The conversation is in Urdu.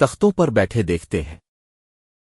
تختوں پر بیٹھے دیکھتے ہیں۔